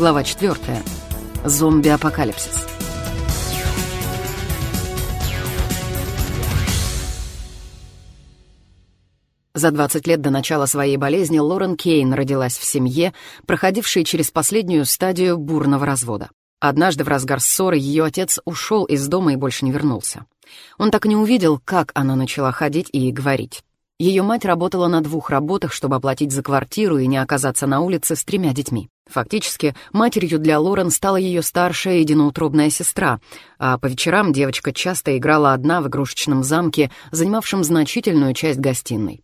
Глава 4. Зомби-апокалипсис. За 20 лет до начала своей болезни Лорен Кейн родилась в семье, проходившей через последнюю стадию бурного развода. Однажды в разгар ссоры ее отец ушел из дома и больше не вернулся. Он так не увидел, как она начала ходить и говорить. Ее мать работала на двух работах, чтобы оплатить за квартиру и не оказаться на улице с тремя детьми. Фактически, матерью для Лорен стала ее старшая единоутробная сестра, а по вечерам девочка часто играла одна в игрушечном замке, занимавшем значительную часть гостиной.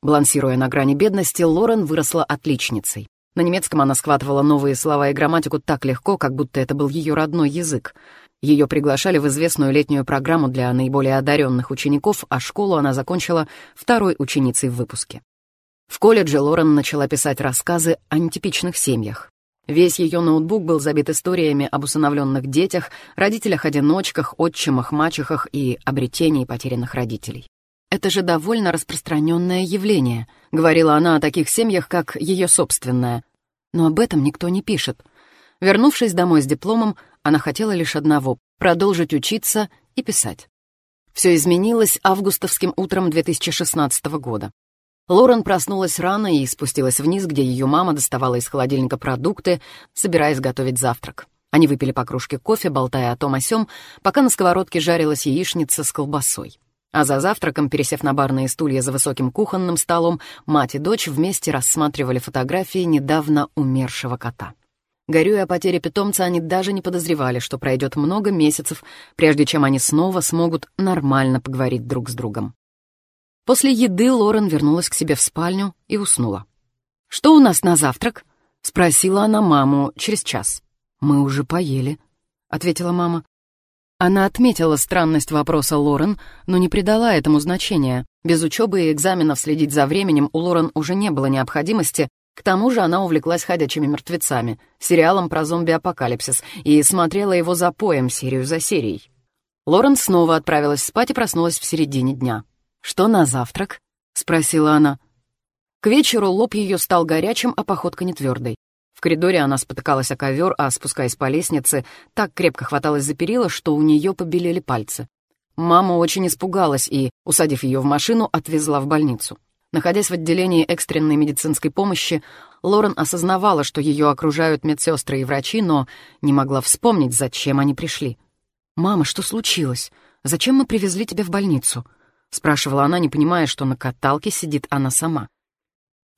Балансируя на грани бедности, Лорен выросла отличницей. На немецком она схватывала новые слова и грамматику так легко, как будто это был ее родной язык. Ее приглашали в известную летнюю программу для наиболее одаренных учеников, а школу она закончила второй ученицей в выпуске. В колледже Лорен начала писать рассказы о нетипичных семьях. Весь ее ноутбук был забит историями об усыновленных детях, родителях-одиночках, отчимах, мачехах и обретении потерянных родителей. «Это же довольно распространенное явление», — говорила она о таких семьях, как ее собственная. Но об этом никто не пишет. Вернувшись домой с дипломом, она хотела лишь одного — продолжить учиться и писать. Все изменилось августовским утром 2016 года. Лорен проснулась рано и спустилась вниз, где ее мама доставала из холодильника продукты, собираясь готовить завтрак. Они выпили по кружке кофе, болтая о том о сём, пока на сковородке жарилась яичница с колбасой. А за завтраком, пересев на барные стулья за высоким кухонным столом, мать и дочь вместе рассматривали фотографии недавно умершего кота. Горюя о потере питомца, они даже не подозревали, что пройдет много месяцев, прежде чем они снова смогут нормально поговорить друг с другом. После еды Лорен вернулась к себе в спальню и уснула. «Что у нас на завтрак?» — спросила она маму через час. «Мы уже поели», — ответила мама. Она отметила странность вопроса Лорен, но не придала этому значения. Без учебы и экзаменов следить за временем у Лорен уже не было необходимости, к тому же она увлеклась «Ходячими мертвецами», сериалом про зомби-апокалипсис, и смотрела его за поем, серию за серией. Лорен снова отправилась спать и проснулась в середине дня. «Что на завтрак?» — спросила она. К вечеру лоб ее стал горячим, а походка не твердой. В коридоре она спотыкалась о ковер, а, спускаясь по лестнице, так крепко хваталась за перила, что у нее побелели пальцы. Мама очень испугалась и, усадив ее в машину, отвезла в больницу. Находясь в отделении экстренной медицинской помощи, Лорен осознавала, что ее окружают медсестры и врачи, но не могла вспомнить, зачем они пришли. «Мама, что случилось? Зачем мы привезли тебя в больницу?» — спрашивала она, не понимая, что на каталке сидит она сама.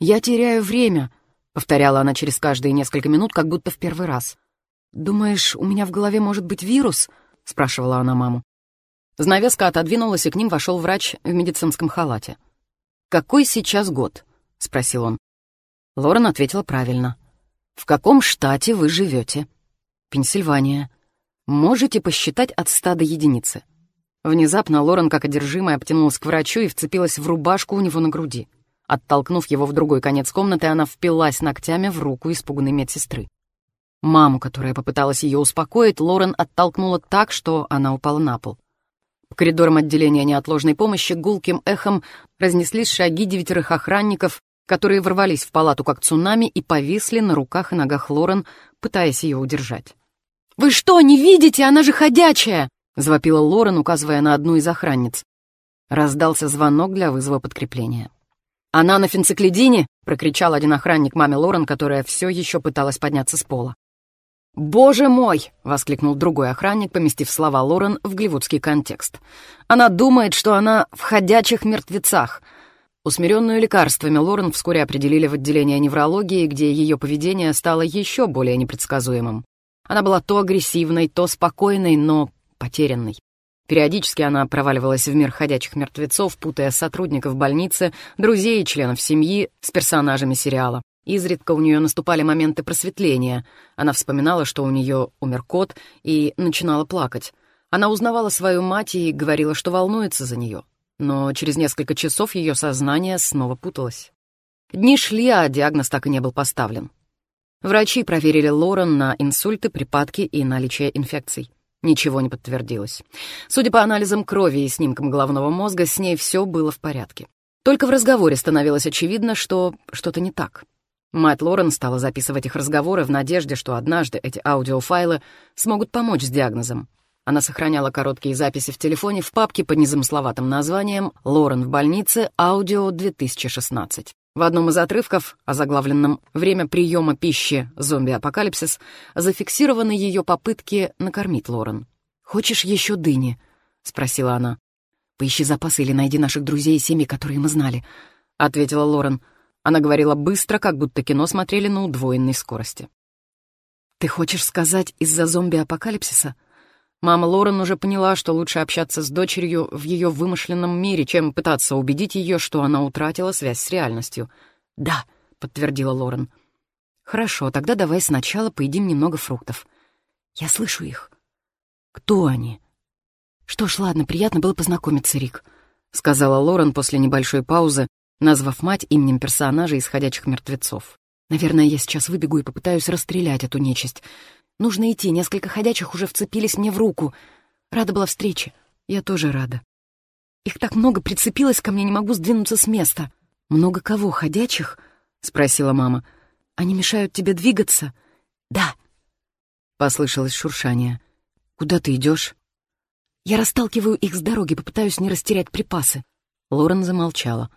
«Я теряю время», — повторяла она через каждые несколько минут, как будто в первый раз. «Думаешь, у меня в голове может быть вирус?» — спрашивала она маму. Знавеска отодвинулась, и к ним вошел врач в медицинском халате. «Какой сейчас год?» — спросил он. Лорен ответила правильно. «В каком штате вы живете?» «Пенсильвания». «Можете посчитать от ста до единицы». Внезапно Лорен, как одержимая, обтянулась к врачу и вцепилась в рубашку у него на груди. Оттолкнув его в другой конец комнаты, она впилась ногтями в руку испуганной медсестры. Маму, которая попыталась ее успокоить, Лорен оттолкнула так, что она упала на пол. По коридорам отделения неотложной помощи гулким эхом разнеслись шаги девятерых охранников, которые ворвались в палату как цунами и повисли на руках и ногах Лорен, пытаясь ее удержать. «Вы что, не видите? Она же ходячая!» — завопила Лорен, указывая на одну из охранниц. Раздался звонок для вызова подкрепления. «Она на фенциклидине!» — прокричал один охранник маме Лорен, которая все еще пыталась подняться с пола. «Боже мой!» — воскликнул другой охранник, поместив слова Лорен в голливудский контекст. «Она думает, что она в ходячих мертвецах!» Усмиренную лекарствами Лорен вскоре определили в отделение неврологии, где ее поведение стало еще более непредсказуемым. Она была то агрессивной, то спокойной, но потерянной. Периодически она проваливалась в мир ходячих мертвецов, путая сотрудников больницы, друзей и членов семьи с персонажами сериала. Изредка у нее наступали моменты просветления. Она вспоминала, что у нее умер кот, и начинала плакать. Она узнавала свою мать и говорила, что волнуется за нее. Но через несколько часов ее сознание снова путалось. Дни шли, а диагноз так и не был поставлен. Врачи проверили Лорен на инсульты, припадки и наличие инфекций. Ничего не подтвердилось. Судя по анализам крови и снимкам головного мозга, с ней все было в порядке. Только в разговоре становилось очевидно, что что-то не так. Мать Лорен стала записывать их разговоры в надежде, что однажды эти аудиофайлы смогут помочь с диагнозом. Она сохраняла короткие записи в телефоне в папке под незамысловатым названием «Лорен в больнице. Аудио 2016». В одном из отрывков, озаглавленном «Время приема пищи. Зомби-апокалипсис», зафиксированы ее попытки накормить Лорен. «Хочешь еще дыни?» — спросила она. «Поищи запасы или найди наших друзей и семьи, которые мы знали», — ответила Лорен. Она говорила быстро, как будто кино смотрели на удвоенной скорости. «Ты хочешь сказать из-за зомби-апокалипсиса?» Мама Лорен уже поняла, что лучше общаться с дочерью в ее вымышленном мире, чем пытаться убедить ее, что она утратила связь с реальностью. «Да», — подтвердила Лорен. «Хорошо, тогда давай сначала поедим немного фруктов. Я слышу их. Кто они?» «Что ж, ладно, приятно было познакомиться, Рик», — сказала Лорен после небольшой паузы, назвав мать именем персонажа из «Ходячих мертвецов». «Наверное, я сейчас выбегу и попытаюсь расстрелять эту нечисть. Нужно идти, несколько ходячих уже вцепились мне в руку. Рада была встрече. Я тоже рада. Их так много прицепилось ко мне, не могу сдвинуться с места. «Много кого, ходячих?» — спросила мама. «Они мешают тебе двигаться?» «Да», — послышалось шуршание. «Куда ты идешь? «Я расталкиваю их с дороги, попытаюсь не растерять припасы». Лорен замолчала.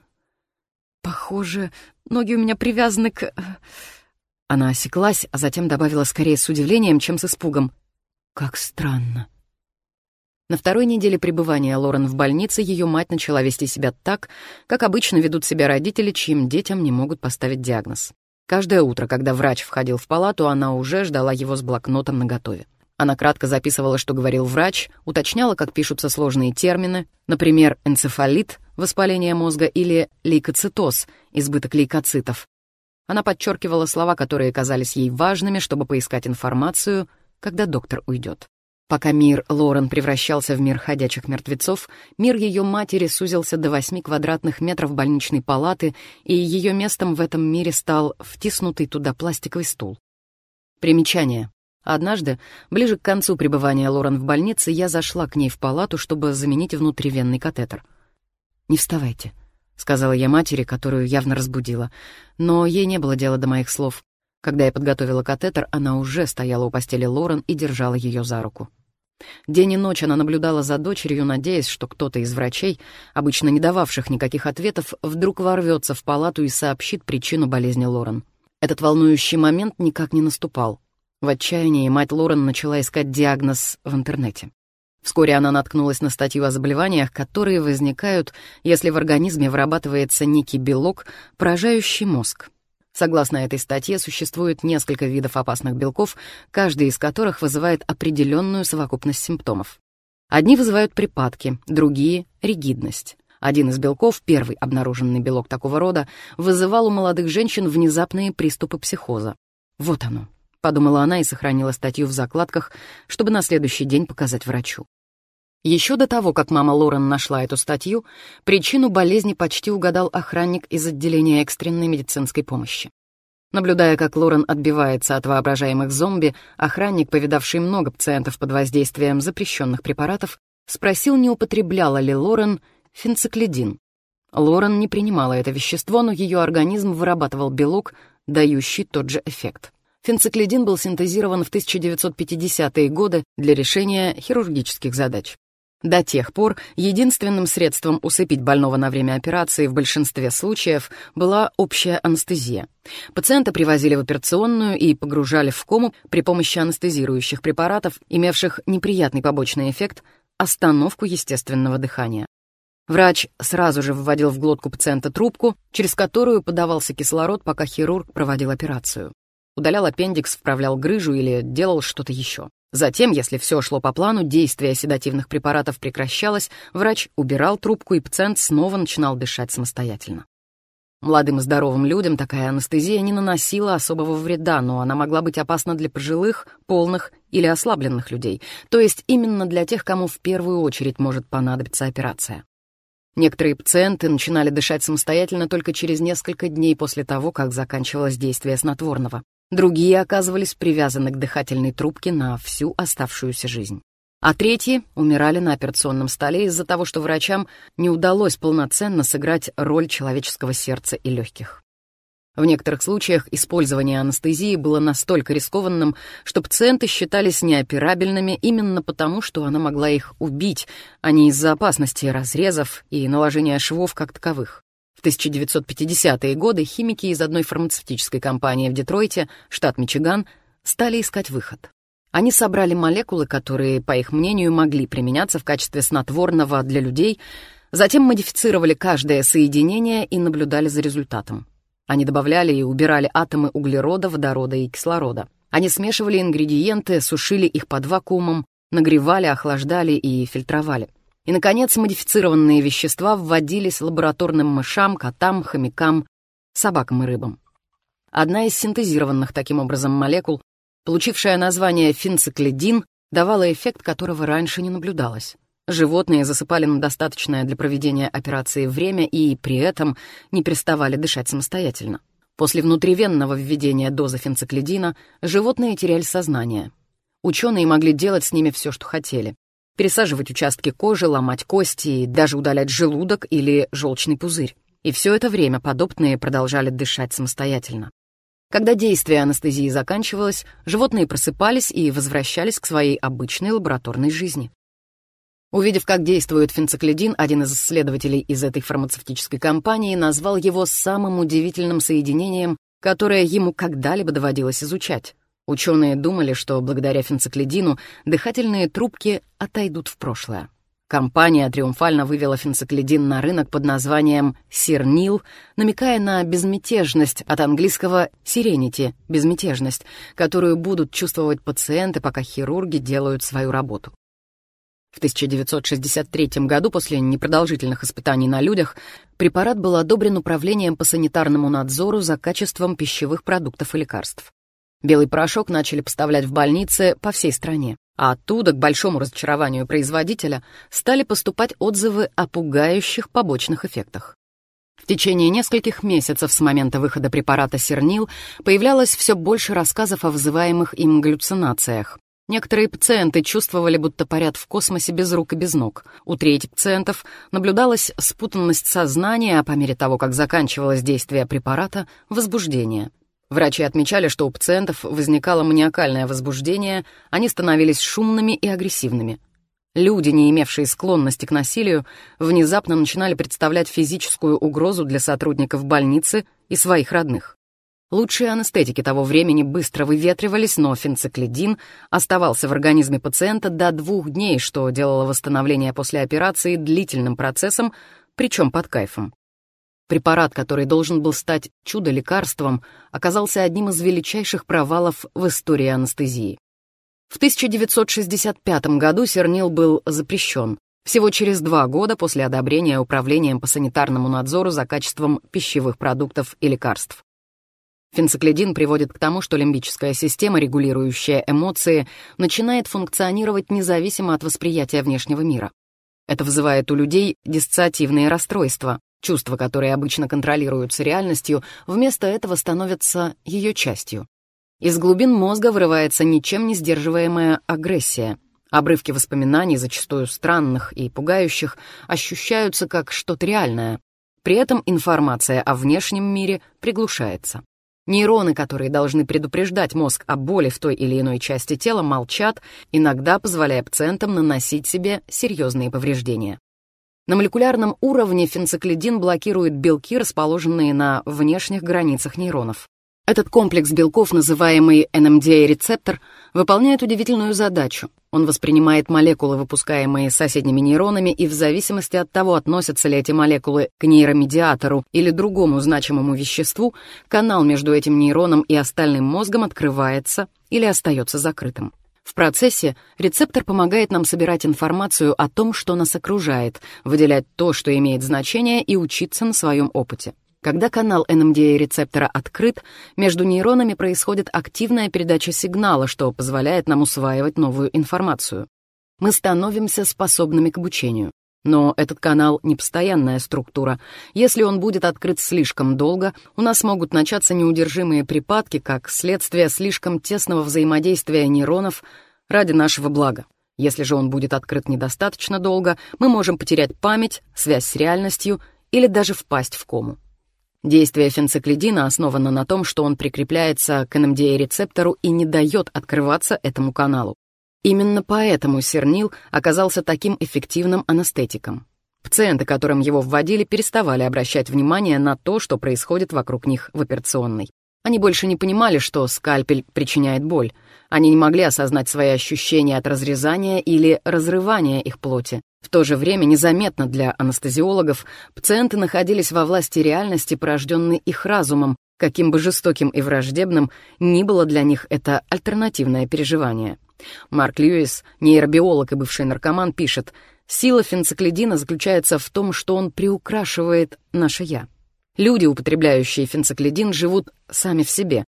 «Похоже, ноги у меня привязаны к...» Она осеклась, а затем добавила скорее с удивлением, чем с испугом. «Как странно». На второй неделе пребывания Лорен в больнице ее мать начала вести себя так, как обычно ведут себя родители, чьим детям не могут поставить диагноз. Каждое утро, когда врач входил в палату, она уже ждала его с блокнотом наготове. Она кратко записывала, что говорил врач, уточняла, как пишутся сложные термины, например, энцефалит, воспаление мозга, или лейкоцитоз, избыток лейкоцитов, она подчеркивала слова, которые казались ей важными, чтобы поискать информацию, когда доктор уйдет. Пока мир Лорен превращался в мир ходячих мертвецов, мир ее матери сузился до восьми квадратных метров больничной палаты, и ее местом в этом мире стал втиснутый туда пластиковый стул. Примечание. Однажды, ближе к концу пребывания Лорен в больнице, я зашла к ней в палату, чтобы заменить внутривенный катетер. «Не вставайте», — сказала я матери, которую явно разбудила. Но ей не было дела до моих слов. Когда я подготовила катетер, она уже стояла у постели Лорен и держала ее за руку. День и ночь она наблюдала за дочерью, надеясь, что кто-то из врачей, обычно не дававших никаких ответов, вдруг ворвется в палату и сообщит причину болезни Лорен. Этот волнующий момент никак не наступал. В отчаянии мать Лорен начала искать диагноз в интернете. Вскоре она наткнулась на статью о заболеваниях, которые возникают, если в организме вырабатывается некий белок, поражающий мозг. Согласно этой статье, существует несколько видов опасных белков, каждый из которых вызывает определенную совокупность симптомов. Одни вызывают припадки, другие — ригидность. Один из белков, первый обнаруженный белок такого рода, вызывал у молодых женщин внезапные приступы психоза. Вот оно, — подумала она и сохранила статью в закладках, чтобы на следующий день показать врачу. Еще до того, как мама Лорен нашла эту статью, причину болезни почти угадал охранник из отделения экстренной медицинской помощи. Наблюдая, как Лорен отбивается от воображаемых зомби, охранник, повидавший много пациентов под воздействием запрещенных препаратов, спросил, не употребляла ли Лорен фенциклидин. Лорен не принимала это вещество, но ее организм вырабатывал белок, дающий тот же эффект. Фенциклидин был синтезирован в 1950-е годы для решения хирургических задач. До тех пор единственным средством усыпить больного на время операции в большинстве случаев была общая анестезия. Пациента привозили в операционную и погружали в кому при помощи анестезирующих препаратов, имевших неприятный побочный эффект — остановку естественного дыхания. Врач сразу же вводил в глотку пациента трубку, через которую подавался кислород, пока хирург проводил операцию удалял аппендикс, вправлял грыжу или делал что-то еще. Затем, если все шло по плану, действие седативных препаратов прекращалось, врач убирал трубку, и пациент снова начинал дышать самостоятельно. Молодым и здоровым людям такая анестезия не наносила особого вреда, но она могла быть опасна для пожилых, полных или ослабленных людей, то есть именно для тех, кому в первую очередь может понадобиться операция. Некоторые пациенты начинали дышать самостоятельно только через несколько дней после того, как заканчивалось действие снотворного. Другие оказывались привязаны к дыхательной трубке на всю оставшуюся жизнь. А третьи умирали на операционном столе из-за того, что врачам не удалось полноценно сыграть роль человеческого сердца и легких. В некоторых случаях использование анестезии было настолько рискованным, что пациенты считались неоперабельными именно потому, что она могла их убить, а не из-за опасности разрезов и наложения швов как таковых. В 1950-е годы химики из одной фармацевтической компании в Детройте, штат Мичиган, стали искать выход. Они собрали молекулы, которые, по их мнению, могли применяться в качестве снотворного для людей, затем модифицировали каждое соединение и наблюдали за результатом. Они добавляли и убирали атомы углерода, водорода и кислорода. Они смешивали ингредиенты, сушили их под вакуумом, нагревали, охлаждали и фильтровали. И, наконец, модифицированные вещества вводились лабораторным мышам, котам, хомякам, собакам и рыбам. Одна из синтезированных таким образом молекул, получившая название фенциклидин, давала эффект, которого раньше не наблюдалось. Животные засыпали на достаточное для проведения операции время и при этом не переставали дышать самостоятельно. После внутривенного введения дозы фенциклидина животные теряли сознание. Ученые могли делать с ними все, что хотели. Пересаживать участки кожи, ломать кости и даже удалять желудок или желчный пузырь. И все это время подопытные продолжали дышать самостоятельно. Когда действие анестезии заканчивалось, животные просыпались и возвращались к своей обычной лабораторной жизни. Увидев, как действует фенциклидин, один из исследователей из этой фармацевтической компании назвал его самым удивительным соединением, которое ему когда-либо доводилось изучать. Ученые думали, что благодаря фенциклидину дыхательные трубки отойдут в прошлое. Компания триумфально вывела фенциклидин на рынок под названием «Сирнил», намекая на безмятежность от английского «serenity» — безмятежность, которую будут чувствовать пациенты, пока хирурги делают свою работу. В 1963 году, после непродолжительных испытаний на людях, препарат был одобрен Управлением по санитарному надзору за качеством пищевых продуктов и лекарств. Белый порошок начали поставлять в больницы по всей стране, а оттуда, к большому разочарованию производителя, стали поступать отзывы о пугающих побочных эффектах. В течение нескольких месяцев с момента выхода препарата Сернил появлялось все больше рассказов о вызываемых им галлюцинациях, Некоторые пациенты чувствовали, будто парят в космосе без рук и без ног. У трети пациентов наблюдалась спутанность сознания, а по мере того, как заканчивалось действие препарата, возбуждение. Врачи отмечали, что у пациентов возникало маниакальное возбуждение, они становились шумными и агрессивными. Люди, не имевшие склонности к насилию, внезапно начинали представлять физическую угрозу для сотрудников больницы и своих родных. Лучшие анестетики того времени быстро выветривались, но фенциклидин оставался в организме пациента до двух дней, что делало восстановление после операции длительным процессом, причем под кайфом. Препарат, который должен был стать чудо-лекарством, оказался одним из величайших провалов в истории анестезии. В 1965 году сернил был запрещен, всего через два года после одобрения Управлением по санитарному надзору за качеством пищевых продуктов и лекарств. Фенциклидин приводит к тому, что лимбическая система, регулирующая эмоции, начинает функционировать независимо от восприятия внешнего мира. Это вызывает у людей диссоциативные расстройства, чувства, которые обычно контролируются реальностью, вместо этого становятся ее частью. Из глубин мозга вырывается ничем не сдерживаемая агрессия. Обрывки воспоминаний, зачастую странных и пугающих, ощущаются как что-то реальное. При этом информация о внешнем мире приглушается. Нейроны, которые должны предупреждать мозг о боли в той или иной части тела, молчат, иногда позволяя пациентам наносить себе серьезные повреждения. На молекулярном уровне фенциклидин блокирует белки, расположенные на внешних границах нейронов. Этот комплекс белков, называемый NMDA-рецептор, выполняет удивительную задачу. Он воспринимает молекулы, выпускаемые соседними нейронами, и в зависимости от того, относятся ли эти молекулы к нейромедиатору или другому значимому веществу, канал между этим нейроном и остальным мозгом открывается или остается закрытым. В процессе рецептор помогает нам собирать информацию о том, что нас окружает, выделять то, что имеет значение, и учиться на своем опыте. Когда канал NMDA-рецептора открыт, между нейронами происходит активная передача сигнала, что позволяет нам усваивать новую информацию. Мы становимся способными к обучению. Но этот канал — не постоянная структура. Если он будет открыт слишком долго, у нас могут начаться неудержимые припадки, как следствие слишком тесного взаимодействия нейронов ради нашего блага. Если же он будет открыт недостаточно долго, мы можем потерять память, связь с реальностью или даже впасть в кому. Действие фенциклидина основано на том, что он прикрепляется к NMDA-рецептору и не дает открываться этому каналу. Именно поэтому сернил оказался таким эффективным анестетиком. Пациенты, которым его вводили, переставали обращать внимание на то, что происходит вокруг них в операционной. Они больше не понимали, что скальпель причиняет боль. Они не могли осознать свои ощущения от разрезания или разрывания их плоти. В то же время незаметно для анестезиологов пациенты находились во власти реальности, порожденной их разумом, каким бы жестоким и враждебным ни было для них это альтернативное переживание. Марк Льюис, нейробиолог и бывший наркоман, пишет, «Сила фенциклидина заключается в том, что он приукрашивает наше «я». Люди, употребляющие фенциклидин, живут сами в себе.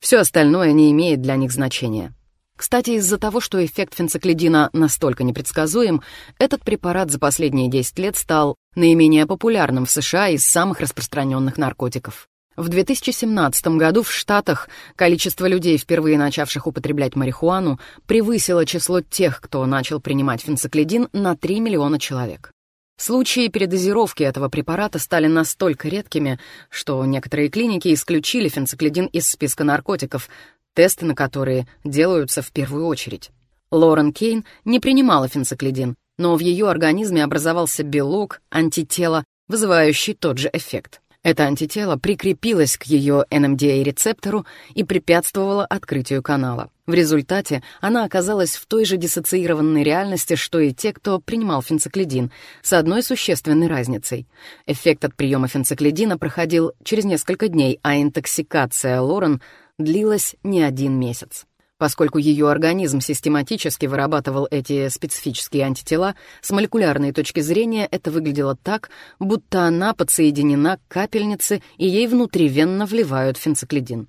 Все остальное не имеет для них значения. Кстати, из-за того, что эффект фенциклидина настолько непредсказуем, этот препарат за последние 10 лет стал наименее популярным в США из самых распространенных наркотиков. В 2017 году в Штатах количество людей, впервые начавших употреблять марихуану, превысило число тех, кто начал принимать фенциклидин, на 3 миллиона человек. Случаи передозировки этого препарата стали настолько редкими, что некоторые клиники исключили фенциклидин из списка наркотиков, тесты на которые делаются в первую очередь. Лорен Кейн не принимала фенциклидин, но в ее организме образовался белок, антитело, вызывающий тот же эффект. Это антитело прикрепилось к ее NMDA-рецептору и препятствовало открытию канала. В результате она оказалась в той же диссоциированной реальности, что и те, кто принимал фенциклидин, с одной существенной разницей. Эффект от приема фенциклидина проходил через несколько дней, а интоксикация Лорен длилась не один месяц. Поскольку ее организм систематически вырабатывал эти специфические антитела, с молекулярной точки зрения это выглядело так, будто она подсоединена к капельнице и ей внутривенно вливают фенциклидин.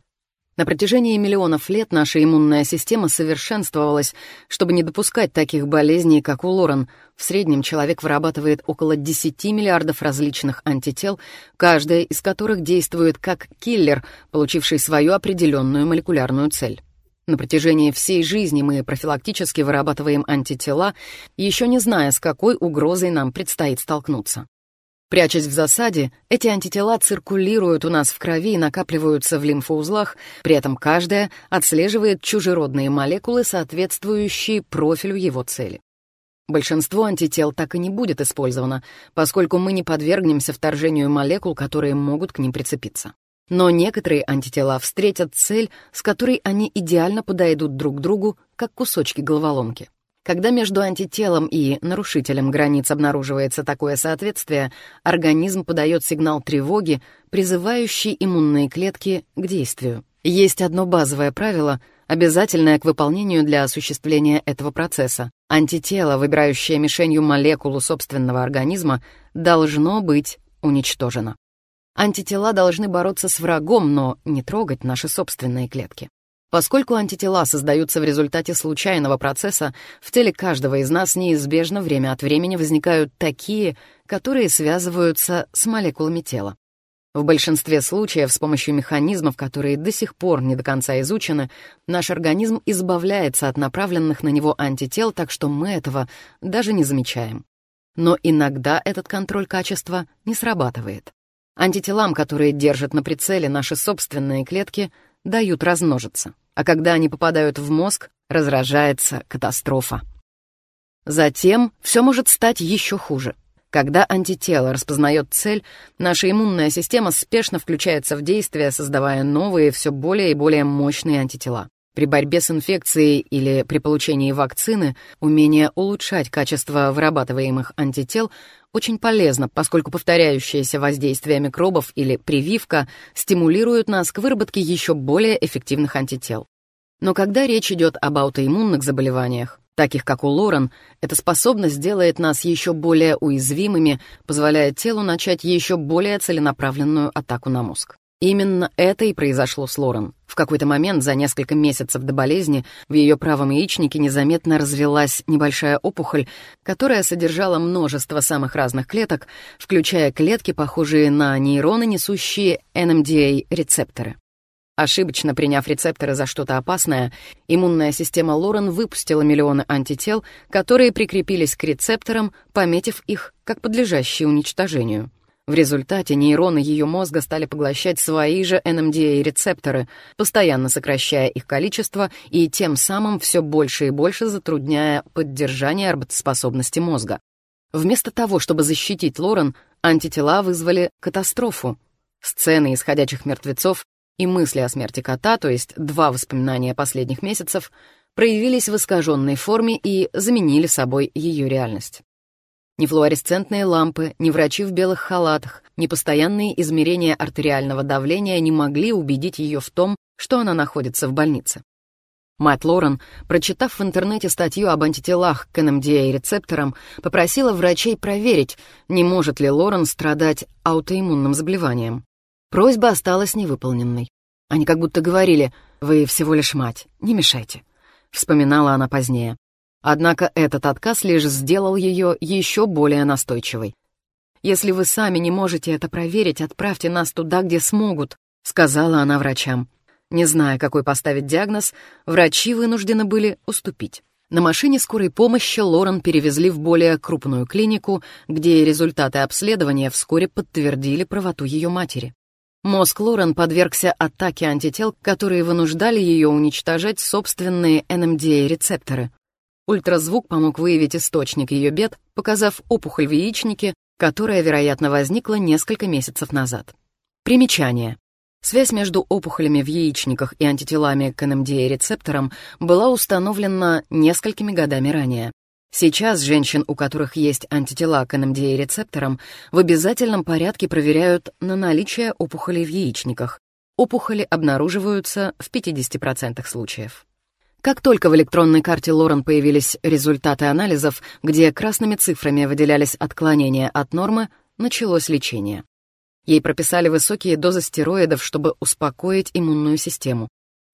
На протяжении миллионов лет наша иммунная система совершенствовалась, чтобы не допускать таких болезней, как у Лорен. В среднем человек вырабатывает около 10 миллиардов различных антител, каждая из которых действует как киллер, получивший свою определенную молекулярную цель. На протяжении всей жизни мы профилактически вырабатываем антитела, еще не зная, с какой угрозой нам предстоит столкнуться. Прячась в засаде, эти антитела циркулируют у нас в крови и накапливаются в лимфоузлах, при этом каждая отслеживает чужеродные молекулы, соответствующие профилю его цели. Большинство антител так и не будет использовано, поскольку мы не подвергнемся вторжению молекул, которые могут к ним прицепиться. Но некоторые антитела встретят цель, с которой они идеально подойдут друг к другу, как кусочки головоломки. Когда между антителом и нарушителем границ обнаруживается такое соответствие, организм подает сигнал тревоги, призывающий иммунные клетки к действию. Есть одно базовое правило, обязательное к выполнению для осуществления этого процесса. Антитело, выбирающее мишенью молекулу собственного организма, должно быть уничтожено. Антитела должны бороться с врагом, но не трогать наши собственные клетки. Поскольку антитела создаются в результате случайного процесса, в теле каждого из нас неизбежно время от времени возникают такие, которые связываются с молекулами тела. В большинстве случаев с помощью механизмов, которые до сих пор не до конца изучены, наш организм избавляется от направленных на него антител, так что мы этого даже не замечаем. Но иногда этот контроль качества не срабатывает. Антителам, которые держат на прицеле наши собственные клетки, дают размножиться. А когда они попадают в мозг, разражается катастрофа. Затем все может стать еще хуже. Когда антитело распознает цель, наша иммунная система спешно включается в действие, создавая новые, все более и более мощные антитела. При борьбе с инфекцией или при получении вакцины умение улучшать качество вырабатываемых антител очень полезно, поскольку повторяющееся воздействие микробов или прививка стимулируют нас к выработке еще более эффективных антител. Но когда речь идет об аутоиммунных заболеваниях, таких как у Лорен, эта способность делает нас еще более уязвимыми, позволяя телу начать еще более целенаправленную атаку на мозг. Именно это и произошло с Лорен. В какой-то момент, за несколько месяцев до болезни, в ее правом яичнике незаметно развелась небольшая опухоль, которая содержала множество самых разных клеток, включая клетки, похожие на нейроны, несущие NMDA-рецепторы. Ошибочно приняв рецепторы за что-то опасное, иммунная система Лорен выпустила миллионы антител, которые прикрепились к рецепторам, пометив их как подлежащие уничтожению. В результате нейроны ее мозга стали поглощать свои же NMDA-рецепторы, постоянно сокращая их количество и тем самым все больше и больше затрудняя поддержание работоспособности мозга. Вместо того, чтобы защитить Лорен, антитела вызвали катастрофу. Сцены исходящих мертвецов и мысли о смерти кота, то есть два воспоминания последних месяцев, проявились в искаженной форме и заменили собой ее реальность. Ни флуоресцентные лампы, ни врачи в белых халатах, ни постоянные измерения артериального давления не могли убедить ее в том, что она находится в больнице. Мать Лорен, прочитав в интернете статью об антителах к NMDA-рецепторам, попросила врачей проверить, не может ли Лорен страдать аутоиммунным заболеванием. Просьба осталась невыполненной. Они как будто говорили «Вы всего лишь мать, не мешайте», — вспоминала она позднее. Однако этот отказ лишь сделал ее еще более настойчивой. «Если вы сами не можете это проверить, отправьте нас туда, где смогут», — сказала она врачам. Не зная, какой поставить диагноз, врачи вынуждены были уступить. На машине скорой помощи Лорен перевезли в более крупную клинику, где результаты обследования вскоре подтвердили правоту ее матери. Мозг Лорен подвергся атаке антител, которые вынуждали ее уничтожать собственные NMDA-рецепторы. Ультразвук помог выявить источник ее бед, показав опухоль в яичнике, которая, вероятно, возникла несколько месяцев назад. Примечание. Связь между опухолями в яичниках и антителами к NMDA-рецепторам была установлена несколькими годами ранее. Сейчас женщин, у которых есть антитела к NMDA-рецепторам, в обязательном порядке проверяют на наличие опухолей в яичниках. Опухоли обнаруживаются в 50% случаев. Как только в электронной карте Лорен появились результаты анализов, где красными цифрами выделялись отклонения от нормы, началось лечение. Ей прописали высокие дозы стероидов, чтобы успокоить иммунную систему.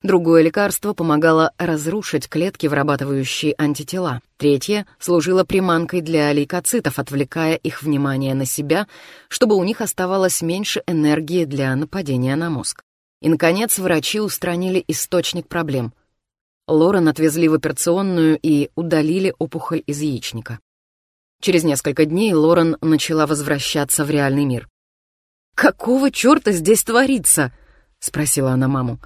Другое лекарство помогало разрушить клетки, вырабатывающие антитела. Третье служило приманкой для лейкоцитов, отвлекая их внимание на себя, чтобы у них оставалось меньше энергии для нападения на мозг. И, наконец, врачи устранили источник проблем. Лорен отвезли в операционную и удалили опухоль из яичника. Через несколько дней Лорен начала возвращаться в реальный мир. «Какого черта здесь творится?» — спросила она маму.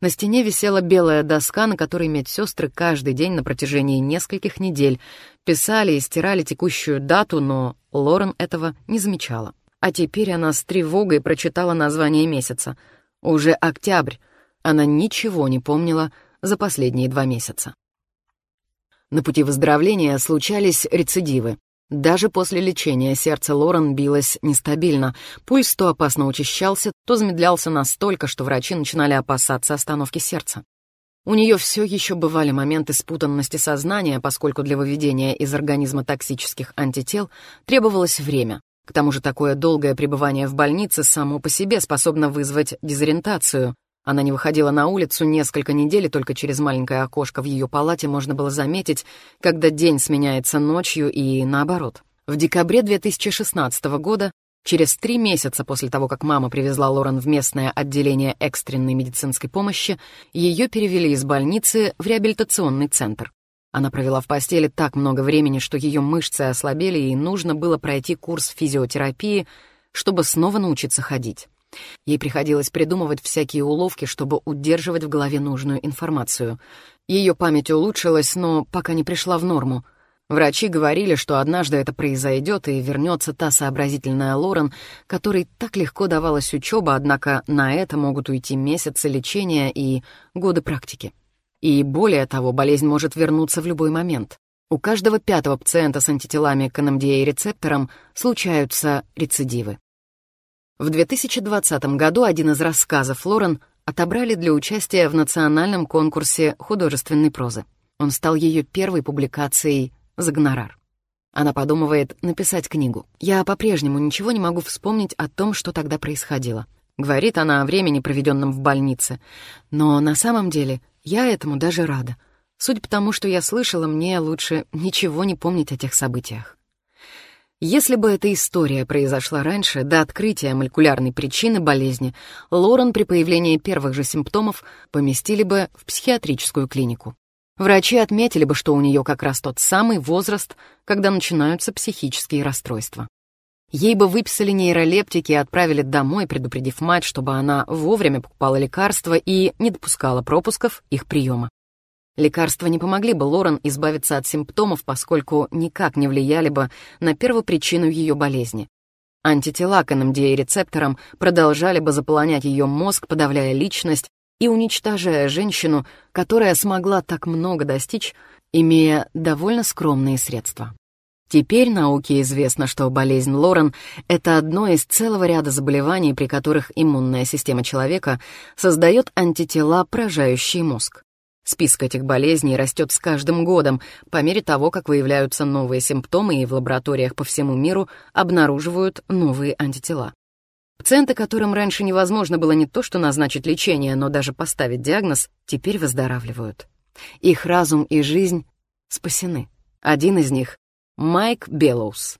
На стене висела белая доска, на которой медсестры каждый день на протяжении нескольких недель писали и стирали текущую дату, но Лорен этого не замечала. А теперь она с тревогой прочитала название месяца. Уже октябрь. Она ничего не помнила за последние два месяца. На пути выздоровления случались рецидивы. Даже после лечения сердце Лорен билось нестабильно. Пульс то опасно учащался, то замедлялся настолько, что врачи начинали опасаться остановки сердца. У нее все еще бывали моменты спутанности сознания, поскольку для выведения из организма токсических антител требовалось время. К тому же такое долгое пребывание в больнице само по себе способно вызвать дезориентацию. Она не выходила на улицу несколько недель, и только через маленькое окошко в ее палате можно было заметить, когда день сменяется ночью и наоборот. В декабре 2016 года, через три месяца после того, как мама привезла Лорен в местное отделение экстренной медицинской помощи, ее перевели из больницы в реабилитационный центр. Она провела в постели так много времени, что ее мышцы ослабели, и нужно было пройти курс физиотерапии, чтобы снова научиться ходить. Ей приходилось придумывать всякие уловки, чтобы удерживать в голове нужную информацию. Ее память улучшилась, но пока не пришла в норму. Врачи говорили, что однажды это произойдет и вернется та сообразительная Лорен, которой так легко давалась учеба, однако на это могут уйти месяцы лечения и годы практики. И более того, болезнь может вернуться в любой момент. У каждого пятого пациента с антителами к NMDA-рецепторам случаются рецидивы. В 2020 году один из рассказов Лорен отобрали для участия в национальном конкурсе художественной прозы. Он стал ее первой публикацией за гонорар. Она подумывает написать книгу. «Я по-прежнему ничего не могу вспомнить о том, что тогда происходило». Говорит она о времени, проведенном в больнице. Но на самом деле я этому даже рада. Судя по тому, что я слышала, мне лучше ничего не помнить о тех событиях. Если бы эта история произошла раньше, до открытия молекулярной причины болезни, Лорен при появлении первых же симптомов поместили бы в психиатрическую клинику. Врачи отметили бы, что у нее как раз тот самый возраст, когда начинаются психические расстройства. Ей бы выписали нейролептики и отправили домой, предупредив мать, чтобы она вовремя покупала лекарства и не допускала пропусков их приема. Лекарства не помогли бы Лорен избавиться от симптомов, поскольку никак не влияли бы на первопричину ее болезни. Антитела к НМДА-рецепторам продолжали бы заполонять ее мозг, подавляя личность и уничтожая женщину, которая смогла так много достичь, имея довольно скромные средства. Теперь науке известно, что болезнь Лорен — это одно из целого ряда заболеваний, при которых иммунная система человека создает антитела, поражающие мозг. Список этих болезней растет с каждым годом, по мере того, как выявляются новые симптомы и в лабораториях по всему миру обнаруживают новые антитела. Пациенты, которым раньше невозможно было не то что назначить лечение, но даже поставить диагноз, теперь выздоравливают. Их разум и жизнь спасены. Один из них Майк Беллоус.